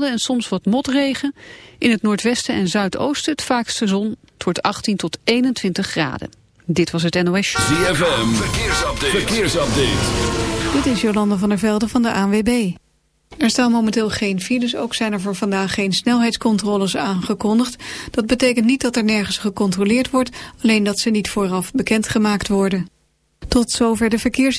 wolkenvelden en soms wat motregen. In het noordwesten en zuidoosten het vaakste zon. Het wordt 18 tot 21 graden. Dit was het NOS. ZFM, verkeersupdate. verkeersupdate. Dit is Jolanda van der Velde van de ANWB. Er staan momenteel geen files, ook zijn er voor vandaag geen snelheidscontroles aangekondigd. Dat betekent niet dat er nergens gecontroleerd wordt, alleen dat ze niet vooraf bekendgemaakt worden. Tot zover de verkeers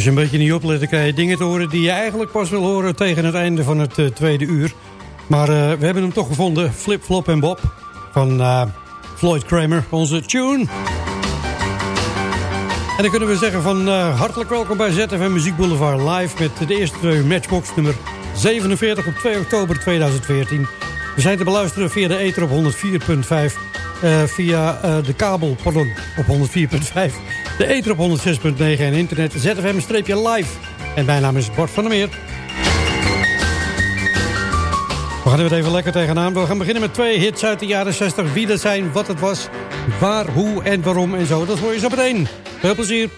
Als je een beetje niet oplet, dan krijg je dingen te horen... die je eigenlijk pas wil horen tegen het einde van het uh, tweede uur. Maar uh, we hebben hem toch gevonden. Flip, Flop en Bob van uh, Floyd Kramer, onze tune. En dan kunnen we zeggen van hartelijk welkom bij ZFM Muziek Boulevard Live... met de eerste Matchbox nummer 47 op 2 oktober 2014. We zijn te beluisteren via de ether op 104.5... via de kabel, pardon, op 104.5 de Eter op 106.9 en internet ZFM-live. En mijn naam is Bart van der Meer. We gaan er even lekker tegenaan. We gaan beginnen met twee hits uit de jaren 60. Wie dat zijn, wat het was, waar, hoe en waarom en zo. Dat hoor je zo meteen. Veel plezier.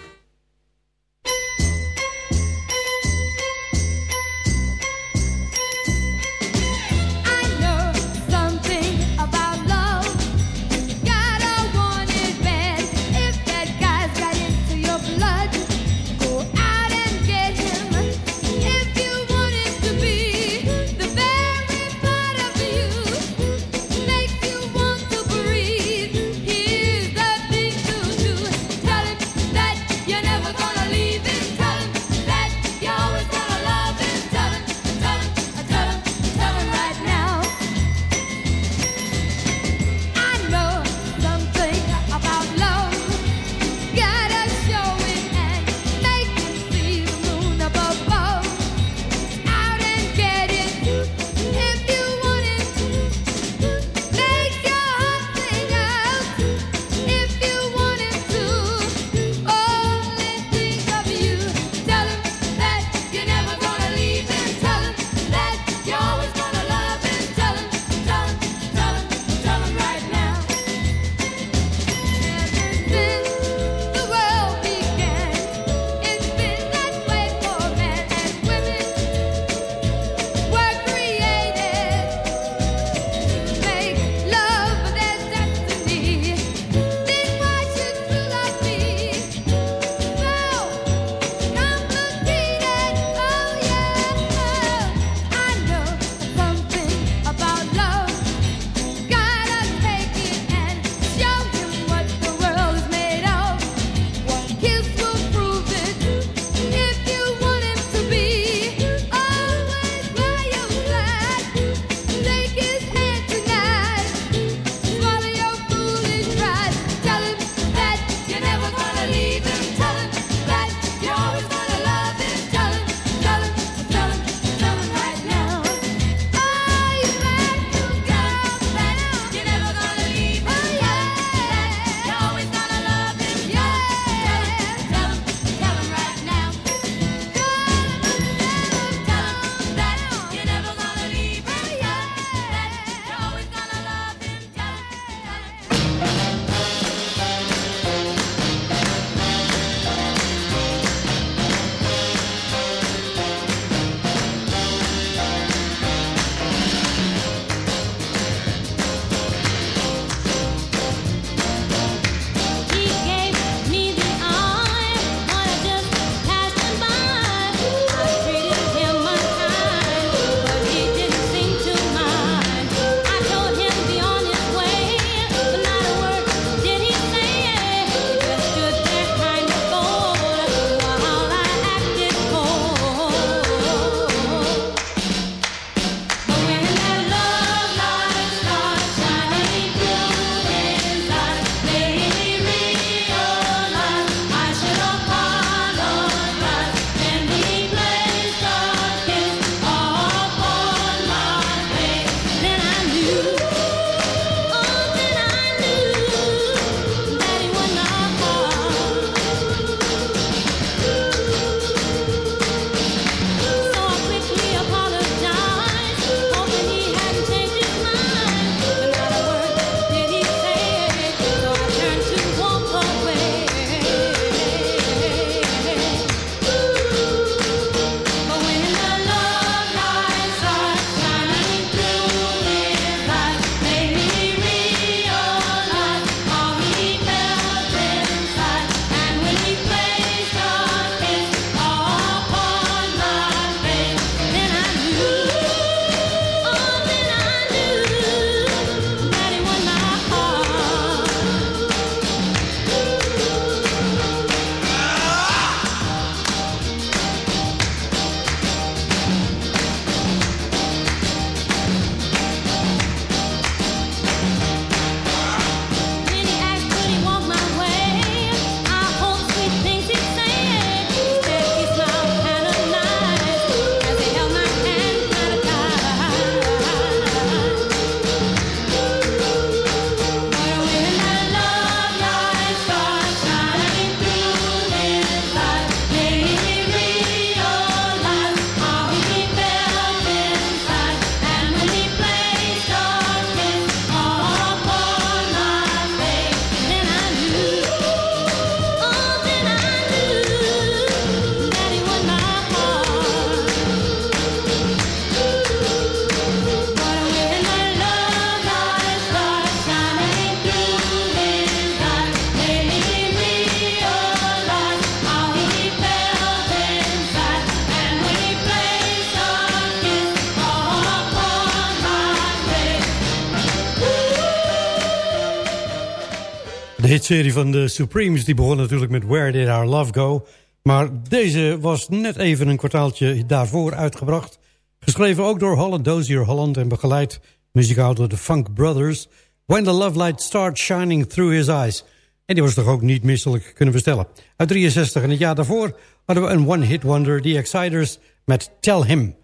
De hitserie van de Supremes die begon natuurlijk met Where Did Our Love Go. Maar deze was net even een kwartaaltje daarvoor uitgebracht. Geschreven ook door Holland Dozier Holland en begeleid muzikaal door de Funk Brothers. When the Love Light Starts Shining Through His Eyes. En die was toch ook niet misselijk kunnen bestellen. Uit 63 en het jaar daarvoor hadden we een one-hit wonder, The Exciters, met Tell Him.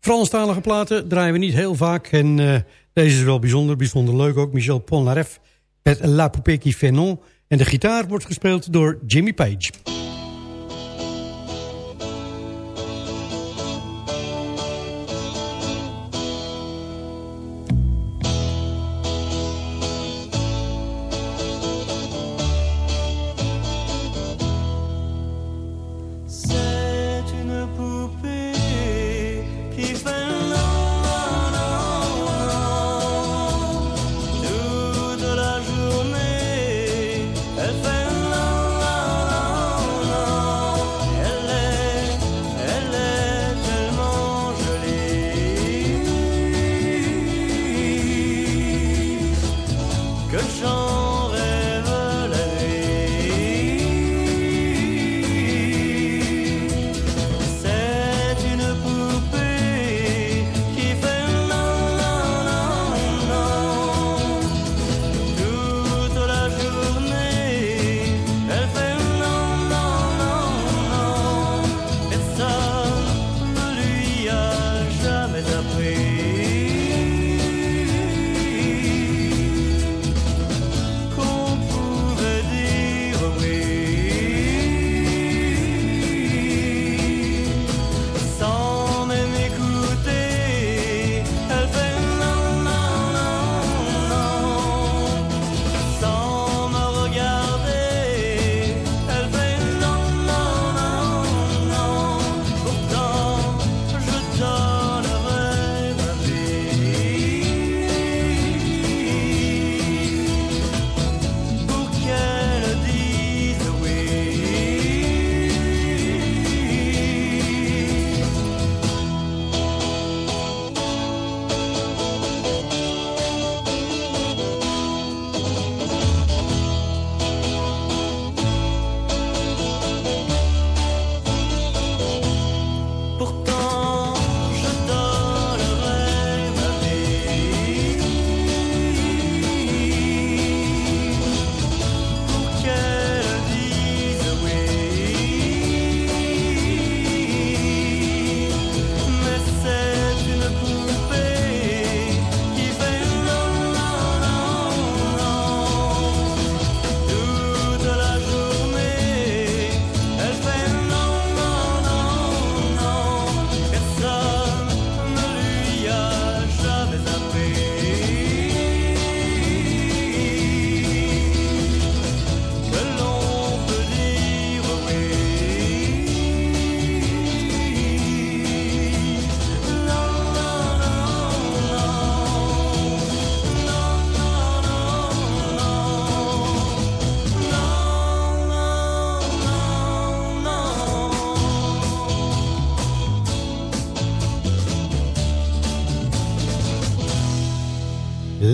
Franstalige platen draaien we niet heel vaak en uh, deze is wel bijzonder, bijzonder leuk ook. Michel Polnareff met La Poupée qui fait non. En de gitaar wordt gespeeld door Jimmy Page.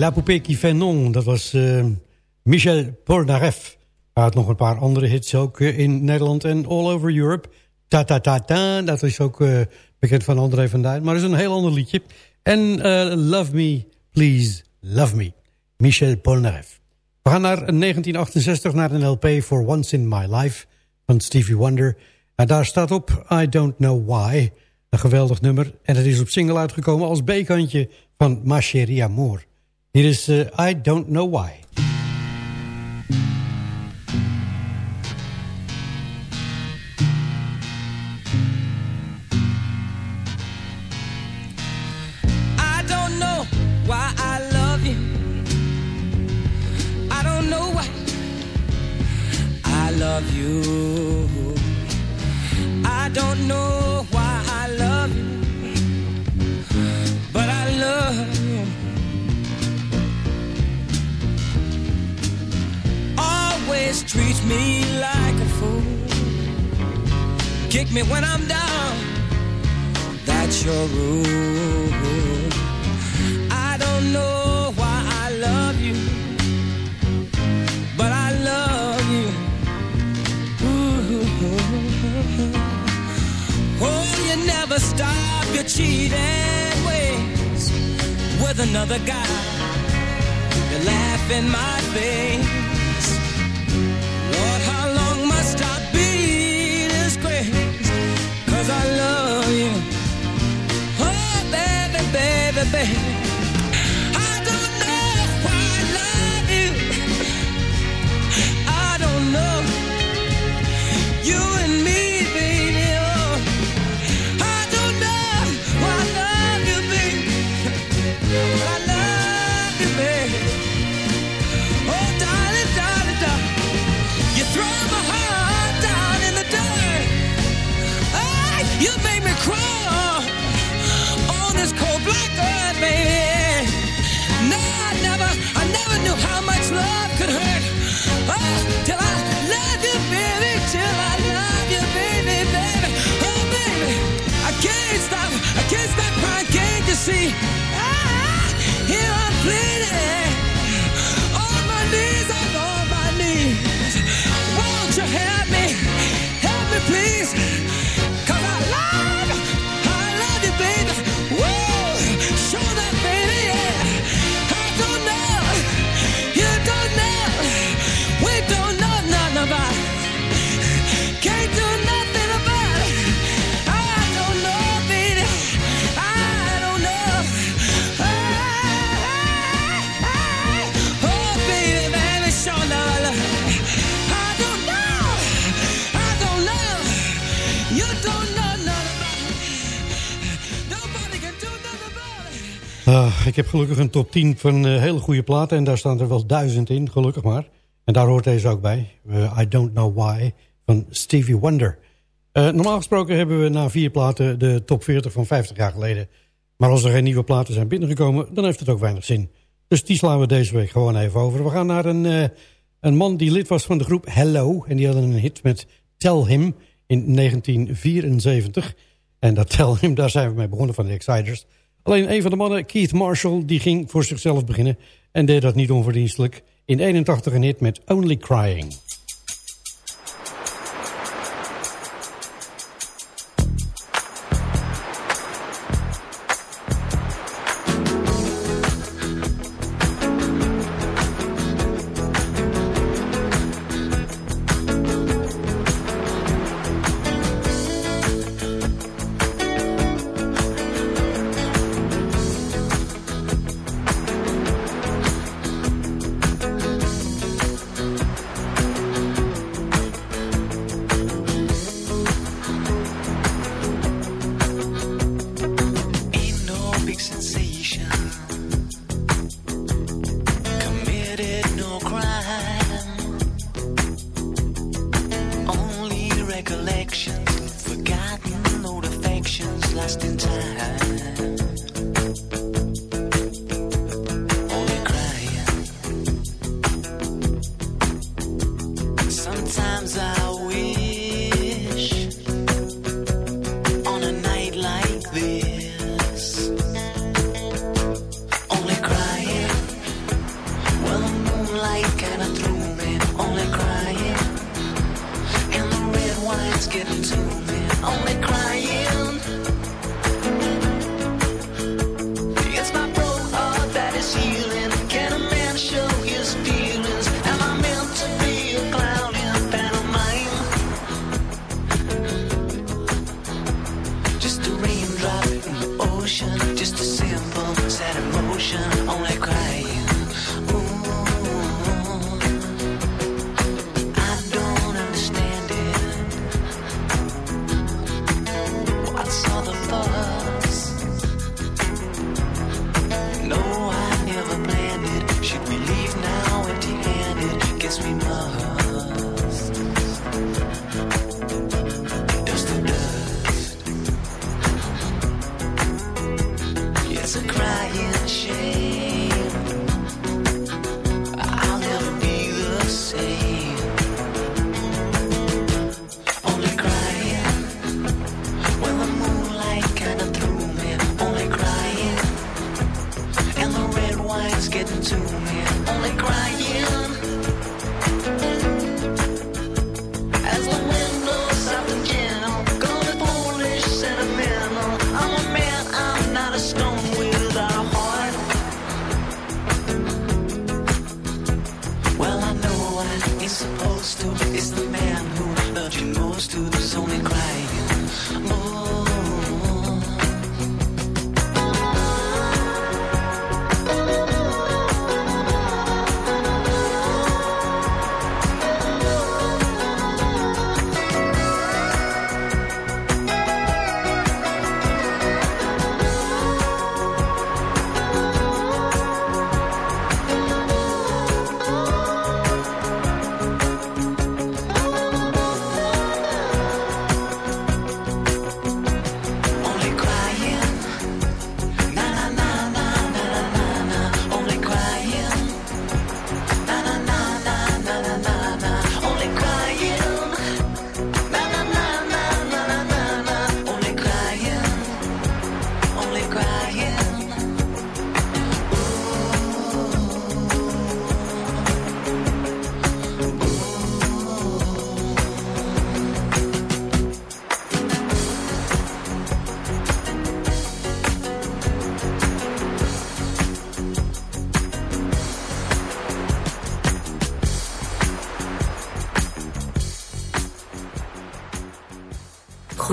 La Poupée qui fait non, dat was uh, Michel Polnareff. Hij had nog een paar andere hits ook uh, in Nederland en all over Europe. Ta ta ta ta, dat is ook uh, bekend van André van Duin. Maar dat is een heel ander liedje. En Love Me, Please Love Me, Michel Polnareff. We gaan naar 1968 naar een LP For Once in My Life van Stevie Wonder. En daar staat op I Don't Know Why, een geweldig nummer. En het is op single uitgekomen als B-kantje van Ma Chérie Amour. Hier is I Don't Know Why. kick me when I'm down. That's your rule. I don't know why I love you, but I love you. Ooh. Oh, you never stop your cheating ways with another guy. You laugh in my face. Baby, ik heb gelukkig een top 10 van eh, hele goede platen. En daar staan er wel duizend in, gelukkig maar. En daar hoort deze ook bij. Eh, I Don't Know Why van Stevie Wonder. Eh, normaal gesproken hebben we na vier platen de top 40 van 50 jaar geleden. Maar als er geen nieuwe platen zijn binnengekomen, dan heeft het ook weinig zin. Dus die slaan we deze week gewoon even over. We gaan naar een, een man die lid was van de groep Hello. En die hadden een hit met Tell Him in 1974. En dat Tell Him, daar zijn we mee begonnen van de Exciters. Alleen een van de mannen, Keith Marshall, die ging voor zichzelf beginnen. En deed dat niet onverdienstelijk. In 81 een hit met Only Crying.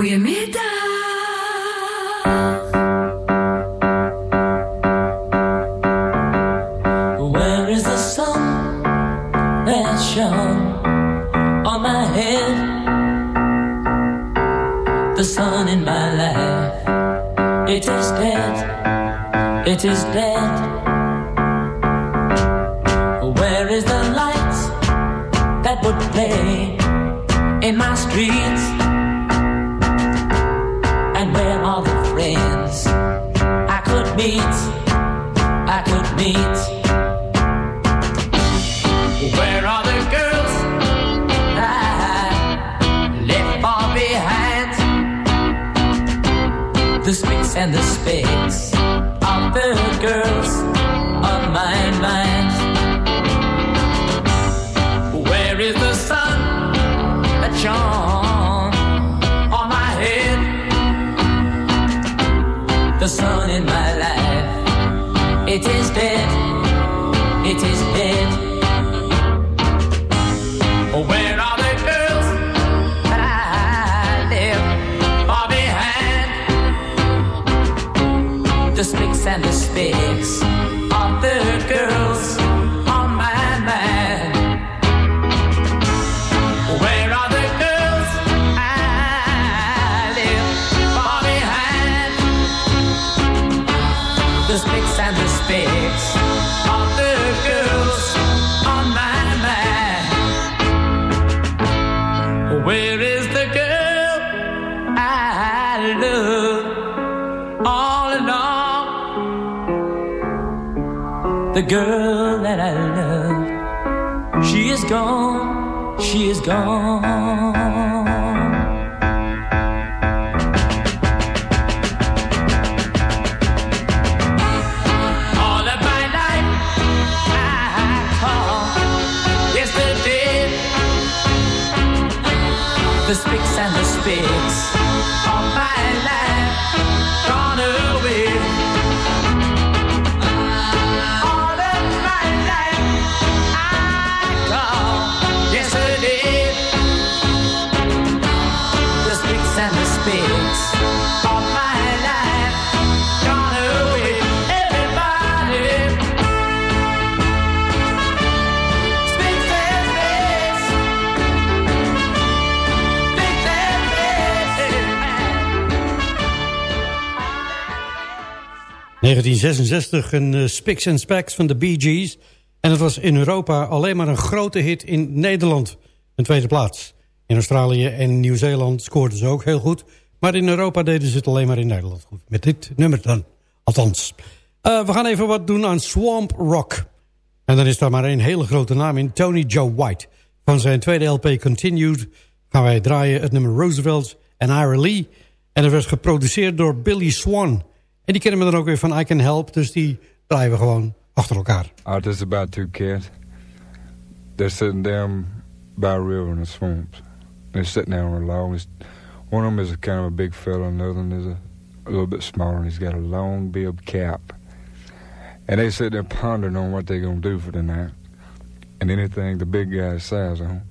Goeiemiddag. She is gone, she is gone. 1966, een eh, Spicks and Specks van de Bee Gees. En het was in Europa alleen maar een grote hit in Nederland. Een tweede plaats. In Australië en Nieuw-Zeeland scoorden ze ook heel goed. Maar in Europa deden ze het alleen maar in Nederland goed. Met dit nummer dan. Althans. Eh, we gaan even wat doen aan Swamp Rock. En dan is daar maar één hele grote naam in. Tony Joe White. Van zijn tweede LP Continued gaan wij draaien het nummer Roosevelt en Ira Lee. En dat werd geproduceerd door Billy Swan. En die kennen we dan ook weer van I Can Help. Dus die draaien gewoon achter elkaar. Ah, Out is about two kids. They're sitting down by a river in the swamps. They're sitting there on a log. One of them is kind of a big fella. another the other one is a, little bit smaller. He's got a long bib cap. And they sit there pondering on what they're gonna do for the night. And anything the big guy says on,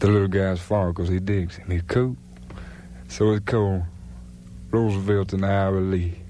the little guy's far because he digs him. He's cool. So it's cool. Roosevelt and I Lee.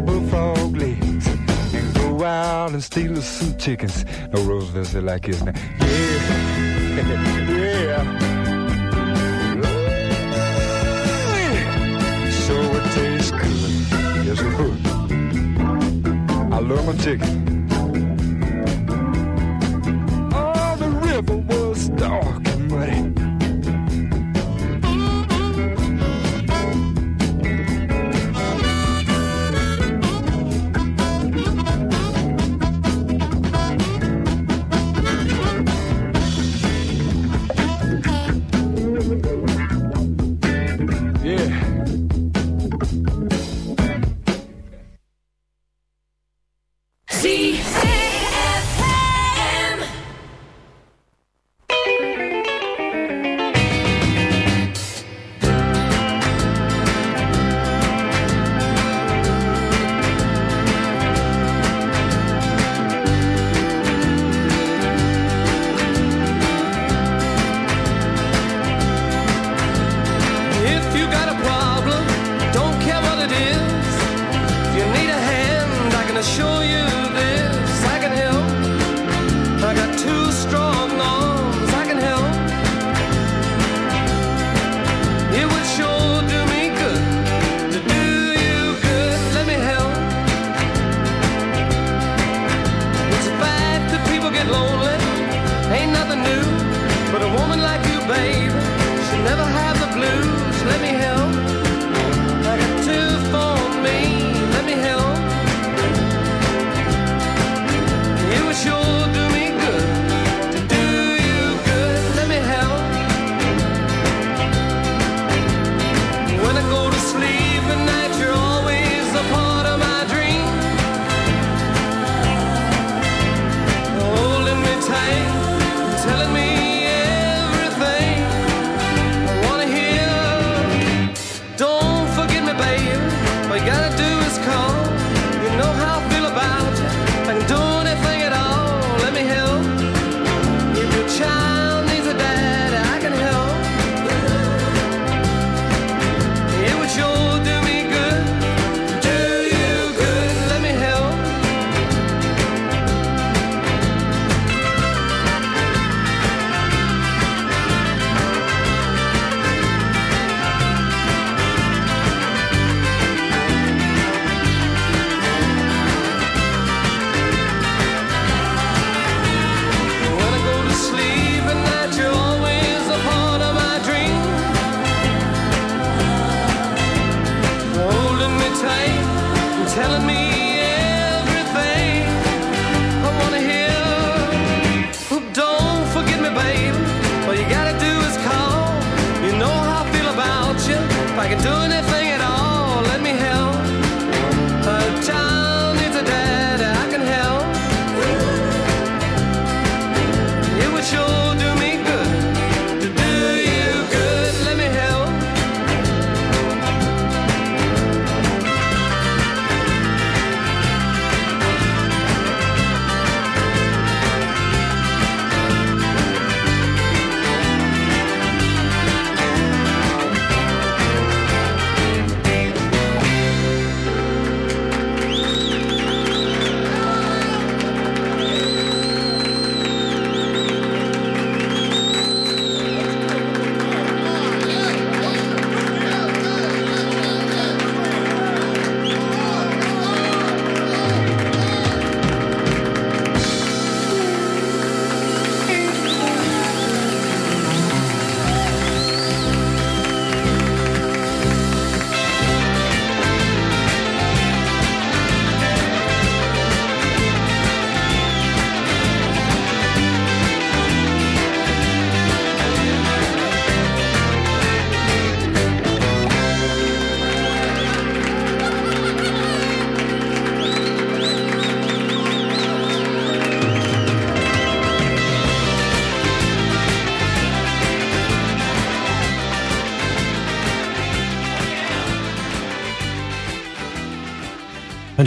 bullfrog legs and go out and steal some chickens. No Roosevelt's like his now. Yeah, yeah. Ooh, sure, it tastes good. Yes, it would. I love my chicken.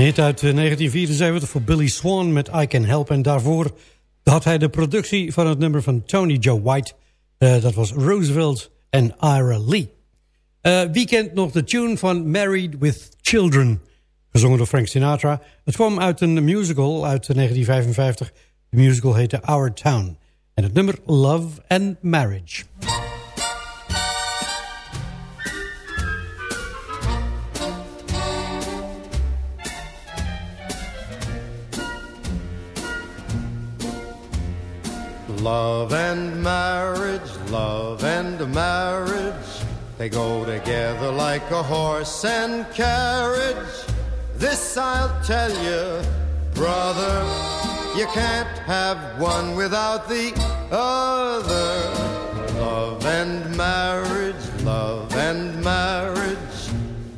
Hit uit eh, 1974 voor Billy Swan met I Can Help. En daarvoor had hij de productie van het nummer van Tony Joe White. Eh, dat was Roosevelt en Ira Lee. Eh, wie kent nog de tune van Married with Children? Gezongen door Frank Sinatra. Het kwam uit een musical uit 1955. De musical heette Our Town. En het nummer Love and Marriage. Love and marriage, love and marriage, they go together like a horse and carriage. This I'll tell you, brother, you can't have one without the other. Love and marriage, love and marriage,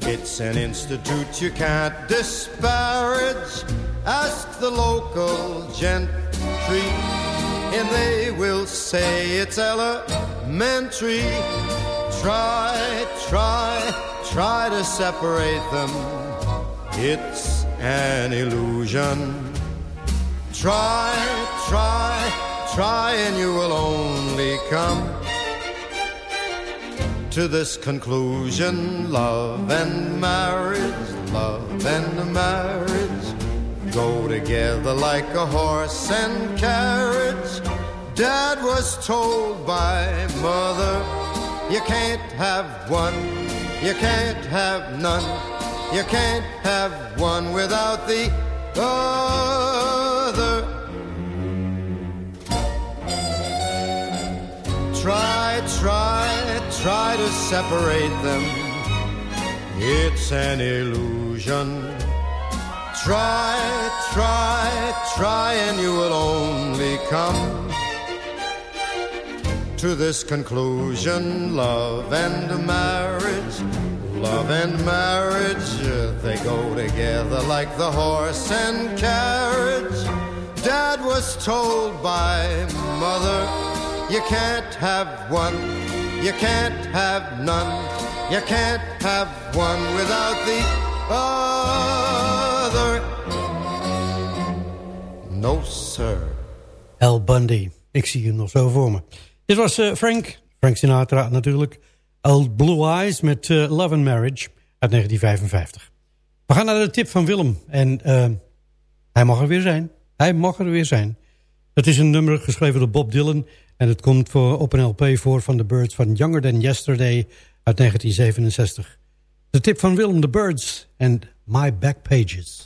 it's an institute you can't disparage. Ask the local gentry and they will say it's elementary. Try, try, try to separate them. It's an illusion. Try, try, try, and you will only come to this conclusion. Love and marriage, love and marriage go together like a horse and carriage. Dad was told by mother, you can't have one, you can't have none, you can't have one without the other. Try, try, try to separate them. It's an illusion. Try, try, try, and you will only come to this conclusion. Love and marriage, love and marriage, they go together like the horse and carriage. Dad was told by mother, you can't have one, you can't have none, you can't have one without the other. No, sir. Al Bundy. Ik zie hem nog zo voor me. Dit was eh, Frank, Frank Sinatra natuurlijk. Old Blue Eyes met eh, Love and Marriage uit 1955. We gaan naar de tip van Willem. En eh, hij mag er weer zijn. Hij mag er weer zijn. Het is een nummer geschreven door Bob Dylan. En het komt voor, op een LP voor van The Birds van Younger Than Yesterday uit 1967. De tip van Willem, The Birds en My Back Pages.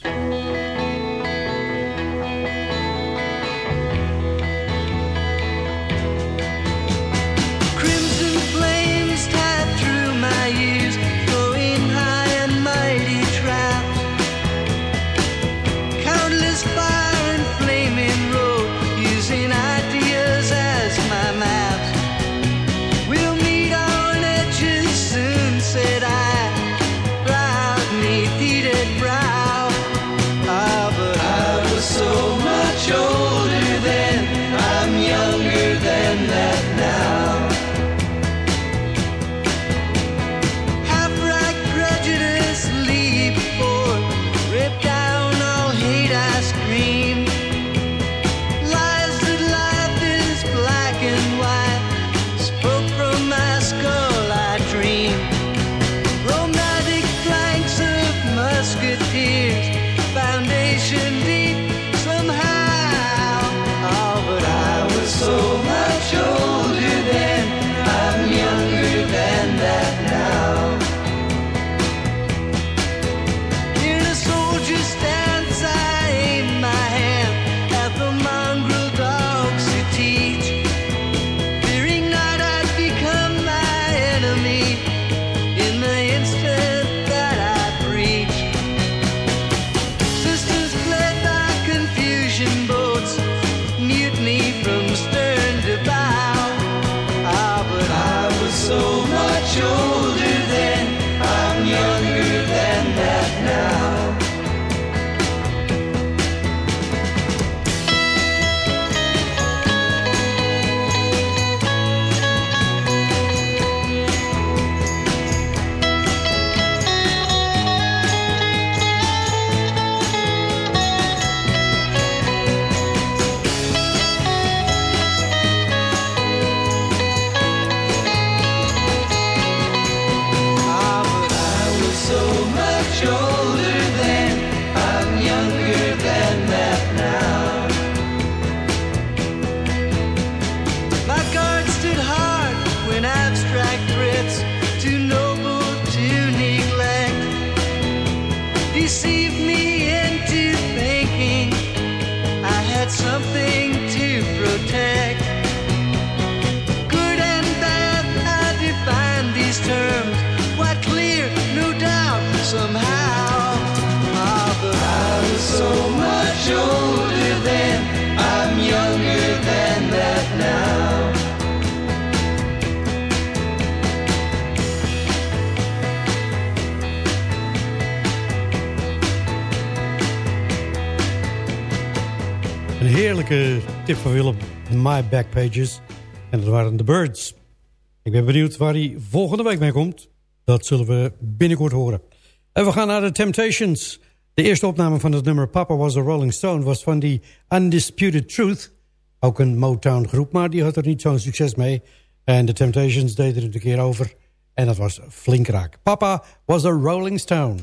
so much joy. Backpages. En dat waren de Birds. Ik ben benieuwd waar hij volgende week mee komt. Dat zullen we binnenkort horen. En we gaan naar de Temptations. De eerste opname van het nummer Papa Was a Rolling Stone... was van die Undisputed Truth. Ook een Motown groep, maar die had er niet zo'n succes mee. En de Temptations deden het een keer over. En dat was flink raak. Papa Was a Rolling Stone.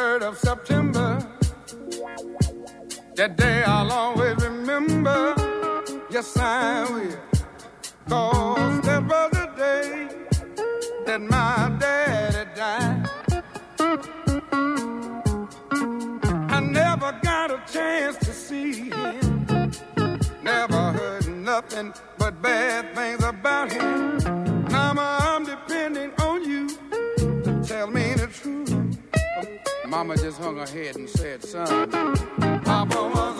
3rd of September. That day I'll always remember. Yes, I will. Cause that was the day that my daddy died. I never got a chance to see him. Never heard nothing but bad things about him. Now I'm Mama just hung her head and said, son, Papa was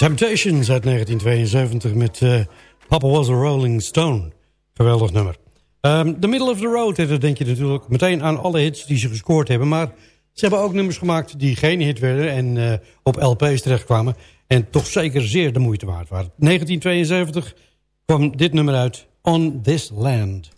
Temptations uit 1972 met eh, Papa Was a Rolling Stone. Geweldig nummer. Um, the Middle of the Road, dat denk je natuurlijk meteen aan alle hits die ze gescoord hebben. Maar ze hebben ook nummers gemaakt die geen hit werden en eh, op LP's terechtkwamen. En toch zeker zeer de moeite waard waren. 1972 kwam dit nummer uit, On This Land.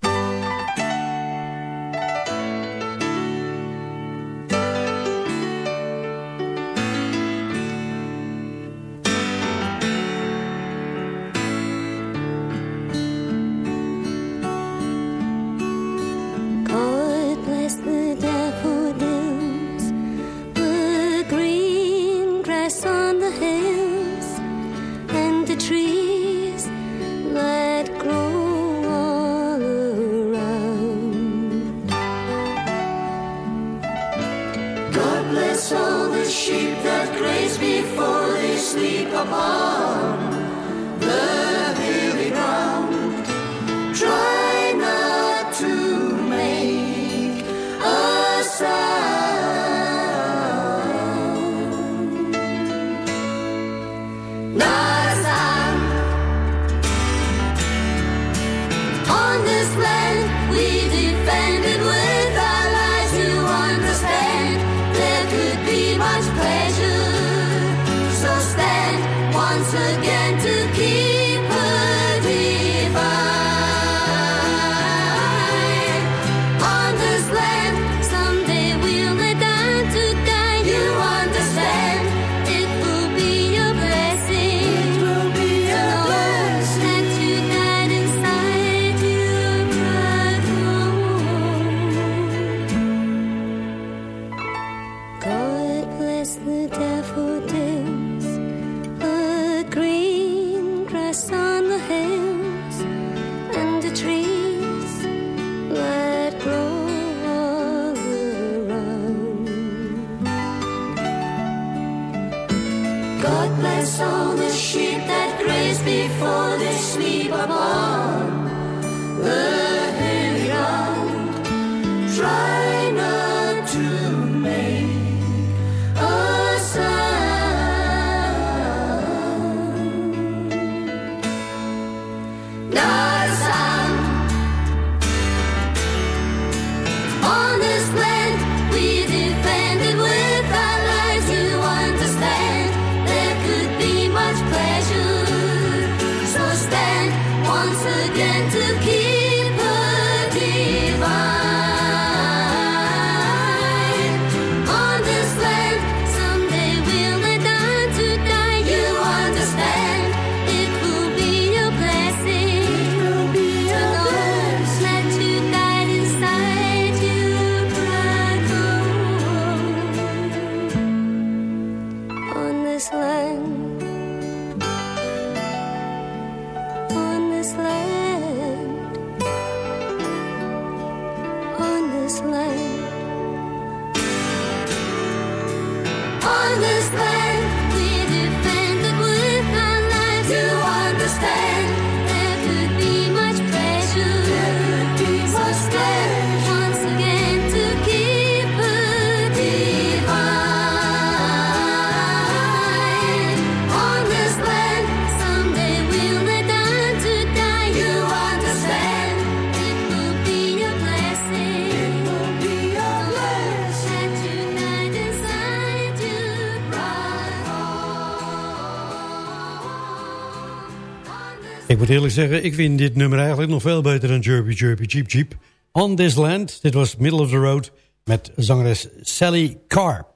moet eerlijk zeggen, ik vind dit nummer eigenlijk nog veel beter dan Jerby Jerby Jeep Jeep. On This Land, dit was Middle of the Road met zangeres Sally Carr.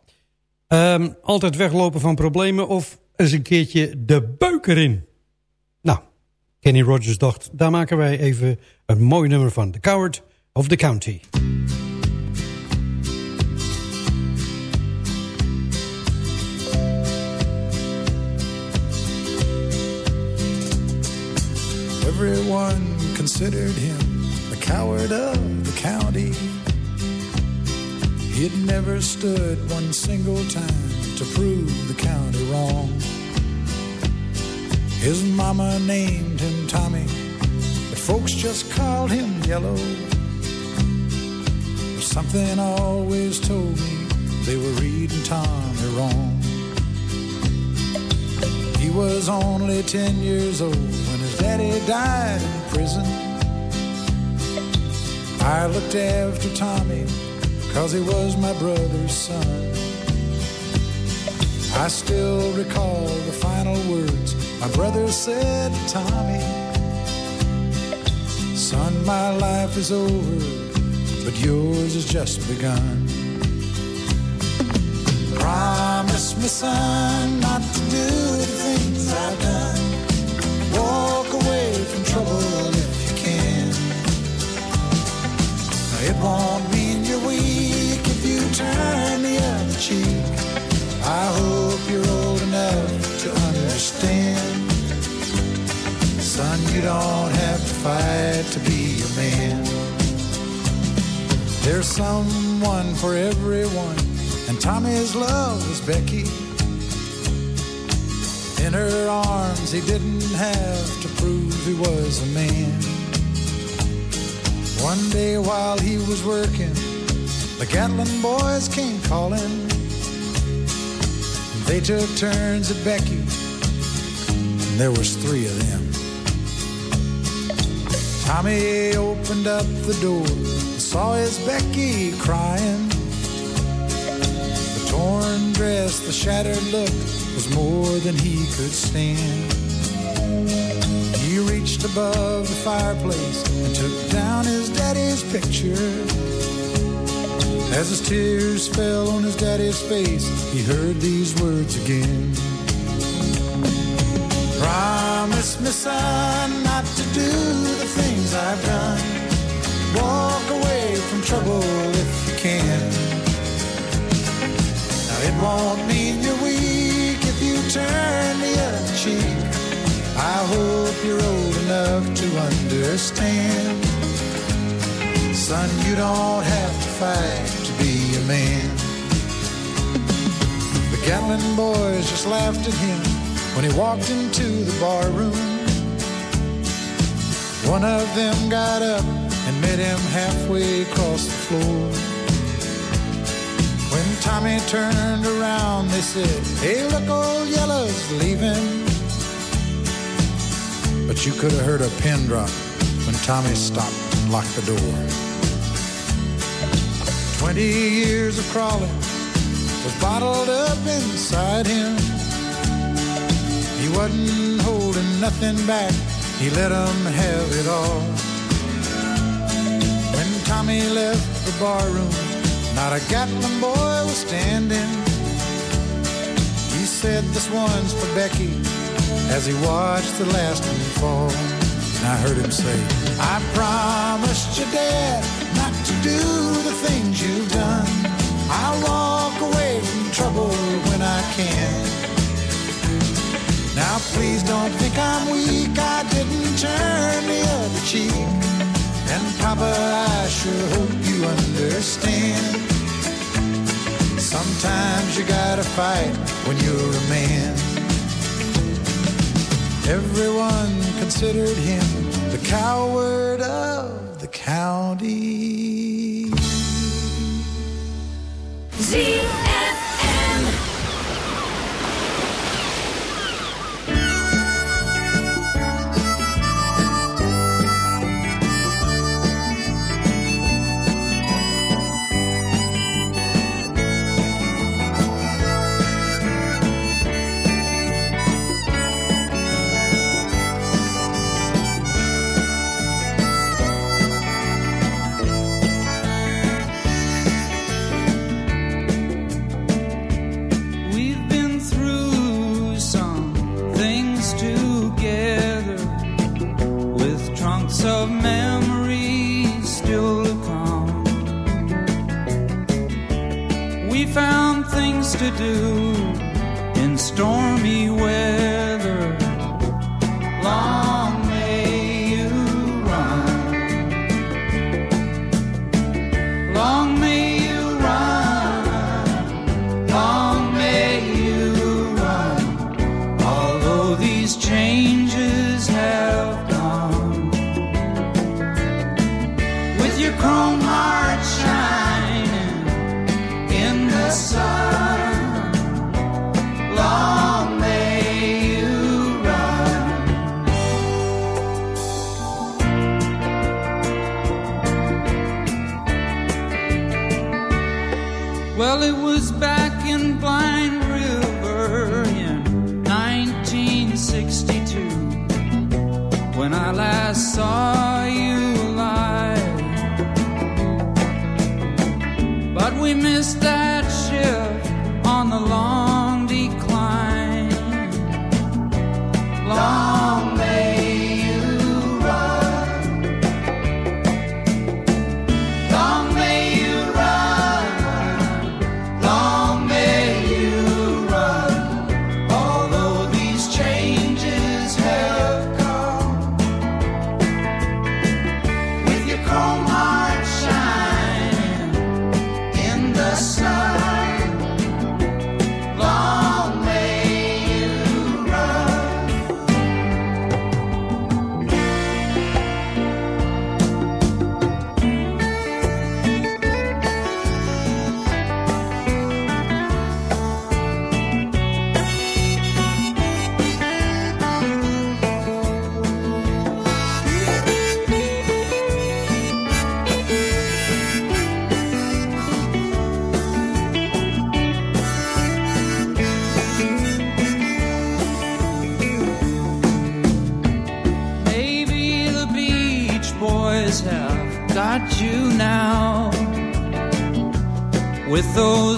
Ehm, altijd weglopen van problemen of eens een keertje de buik erin. Nou, Kenny Rogers dacht, daar maken wij even een mooi nummer van. The Coward of the County. Everyone considered him the coward of the county. He'd never stood one single time to prove the county wrong. His mama named him Tommy, but folks just called him Yellow. But something always told me they were reading Tommy wrong. He was only ten years old Daddy died in prison. I looked after Tommy, cause he was my brother's son. I still recall the final words my brother said to Tommy. Son, my life is over, but yours has just begun. Promise me, son, not to do the things I've done. Walk away from trouble if you can. It won't mean you're weak if you turn the other cheek. I hope you're old enough to understand. Son, you don't have to fight to be a man. There's someone for everyone, and Tommy's love is Becky. In her arms, he didn't have to prove he was a man. One day while he was working, the Gatlin boys came calling. They took turns at Becky, and there was three of them. Tommy opened up the door and saw his Becky crying. The torn dress, the shattered look more than he could stand. He reached above the fireplace and took down his daddy's picture. As his tears fell on his daddy's face, he heard these words again. Promise me, son, not to do the things I've done. Walk away from trouble if you can. Now, it won't mean you're weak turn the other cheek. I hope you're old enough to understand. Son, you don't have to fight to be a man. The Gatlin boys just laughed at him when he walked into the bar room. One of them got up and met him halfway across the floor. Tommy turned around, they said, Hey, look, old Yellow's leaving. But you could have heard a pin drop when Tommy stopped and locked the door. Twenty years of crawling was bottled up inside him. He wasn't holding nothing back, he let 'em have it all. When Tommy left the barroom, not a Gatlin boy standing. He said, This one's for Becky, as he watched the last one fall. And I heard him say, I promised your dad not to do the things you've done. I'll walk away from trouble when I can. Now please don't think I'm weak. I didn't turn the other cheek. And Papa, I sure hope you understand. Sometimes you gotta fight when you're a man. Everyone considered him the coward of the county. ZFM. Of memories still to come. We found things to do in stormy weather.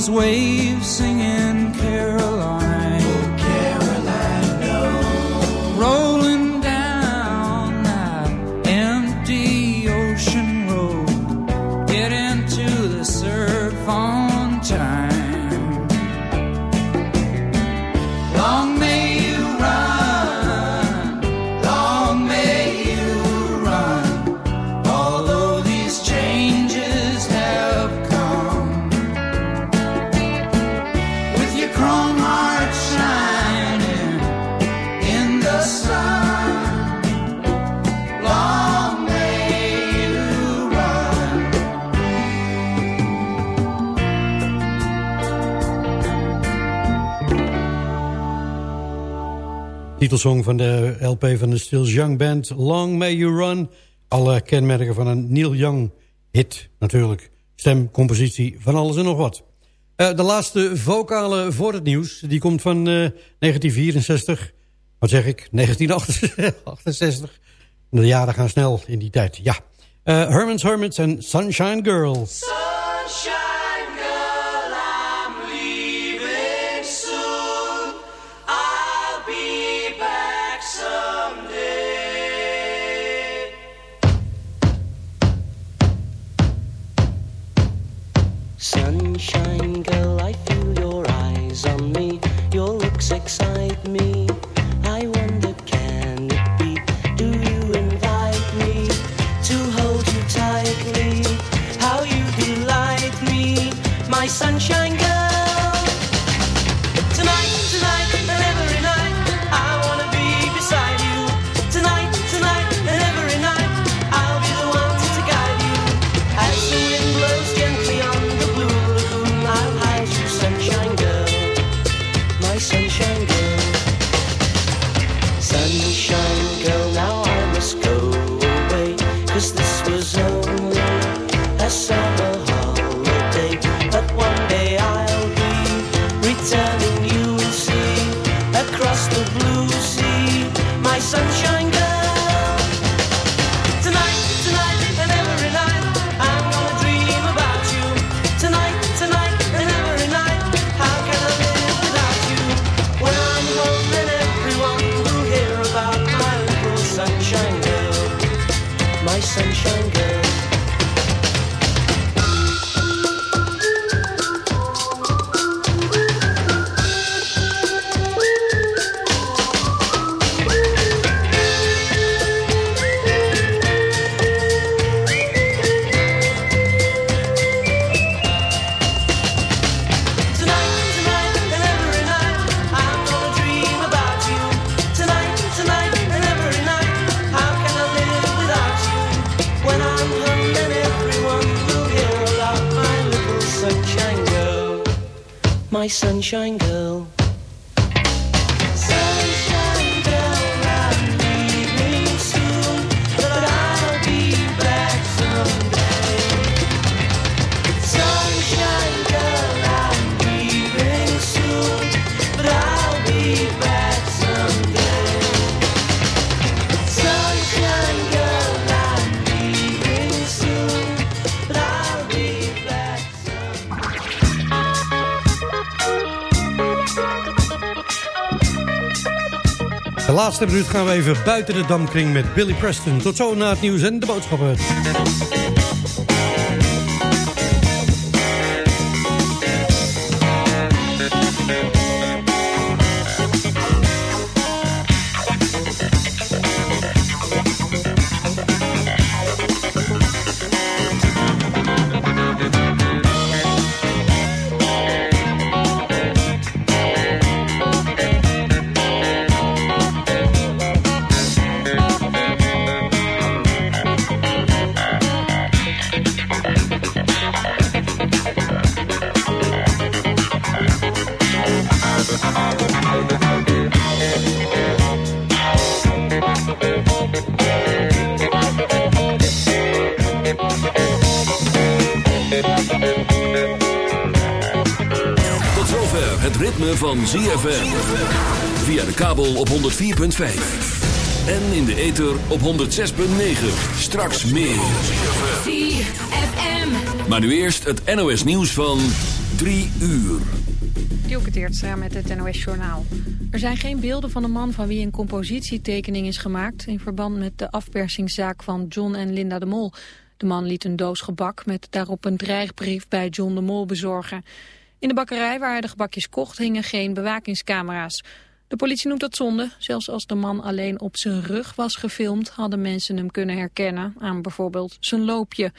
his way Song van de LP van de Stills Young Band, Long May You Run. Alle kenmerken van een Neil Young hit natuurlijk. Stem, compositie, van alles en nog wat. Eh, de laatste vocale voor het nieuws, die komt van eh, 1964. Wat zeg ik? 1968. De jaren gaan snel in die tijd, ja. Eh, Herman's Hermits en Sunshine Girls. Sunshine. Sunshine girl, I feel your eyes on me. Your looks excite me. fine girl. So laatste minuut gaan we even buiten de damkring met Billy Preston. Tot zo na het nieuws en de boodschappen. ZFM. Via de kabel op 104.5. En in de ether op 106.9. Straks meer. ZFM. Maar nu eerst het NOS nieuws van 3 uur. Dielke Teertstra met het NOS Journaal. Er zijn geen beelden van de man van wie een compositietekening is gemaakt... in verband met de afpersingszaak van John en Linda de Mol. De man liet een doos gebak met daarop een dreigbrief bij John de Mol bezorgen. In de bakkerij waar hij de gebakjes kocht hingen geen bewakingscamera's. De politie noemt dat zonde. Zelfs als de man alleen op zijn rug was gefilmd... hadden mensen hem kunnen herkennen aan bijvoorbeeld zijn loopje.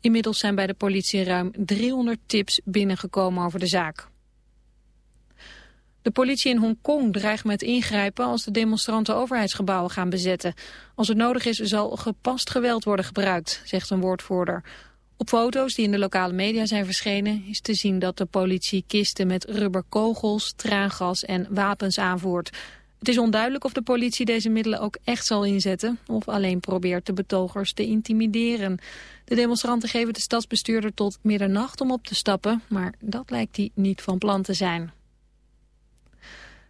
Inmiddels zijn bij de politie ruim 300 tips binnengekomen over de zaak. De politie in Hongkong dreigt met ingrijpen als de demonstranten overheidsgebouwen gaan bezetten. Als het nodig is zal gepast geweld worden gebruikt, zegt een woordvoerder. Op foto's die in de lokale media zijn verschenen is te zien dat de politie kisten met rubberkogels, traangas en wapens aanvoert. Het is onduidelijk of de politie deze middelen ook echt zal inzetten of alleen probeert de betogers te intimideren. De demonstranten geven de stadsbestuurder tot middernacht om op te stappen, maar dat lijkt hij niet van plan te zijn.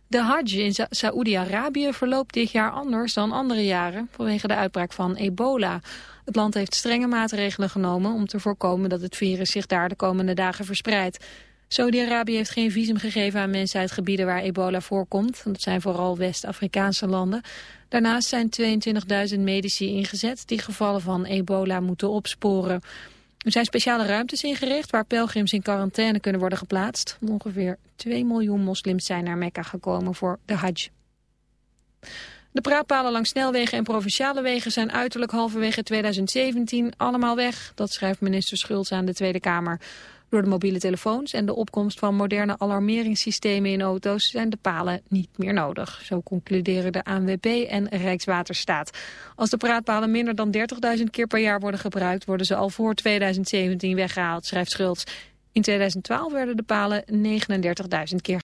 De Hajj in Sa- Saoedi-Arabië verloopt dit jaar anders dan andere jaren vanwege de uitbraak van ebola. Het land heeft strenge maatregelen genomen om te voorkomen dat het virus zich daar de komende dagen verspreidt. Saudi-Arabië heeft geen visum gegeven aan mensen uit gebieden waar ebola voorkomt. Dat zijn vooral West-Afrikaanse landen. Daarnaast zijn 22.000 medici ingezet die gevallen van ebola moeten opsporen. Er zijn speciale ruimtes ingericht waar pelgrims in quarantaine kunnen worden geplaatst. Ongeveer 2 miljoen moslims zijn naar Mekka gekomen voor de Hajj. De praatpalen langs snelwegen en provinciale wegen zijn uiterlijk halverwege 2017 allemaal weg. Dat schrijft minister Schultz aan de Tweede Kamer. Door de mobiele telefoons en de opkomst van moderne alarmeringssystemen in auto's zijn de palen niet meer nodig. Zo concluderen de ANWB en Rijkswaterstaat. Als de praatpalen minder dan 30.000 keer per jaar worden gebruikt, worden ze al voor 2017 weggehaald, schrijft Schultz. In 2012 werden de palen 39.000 keer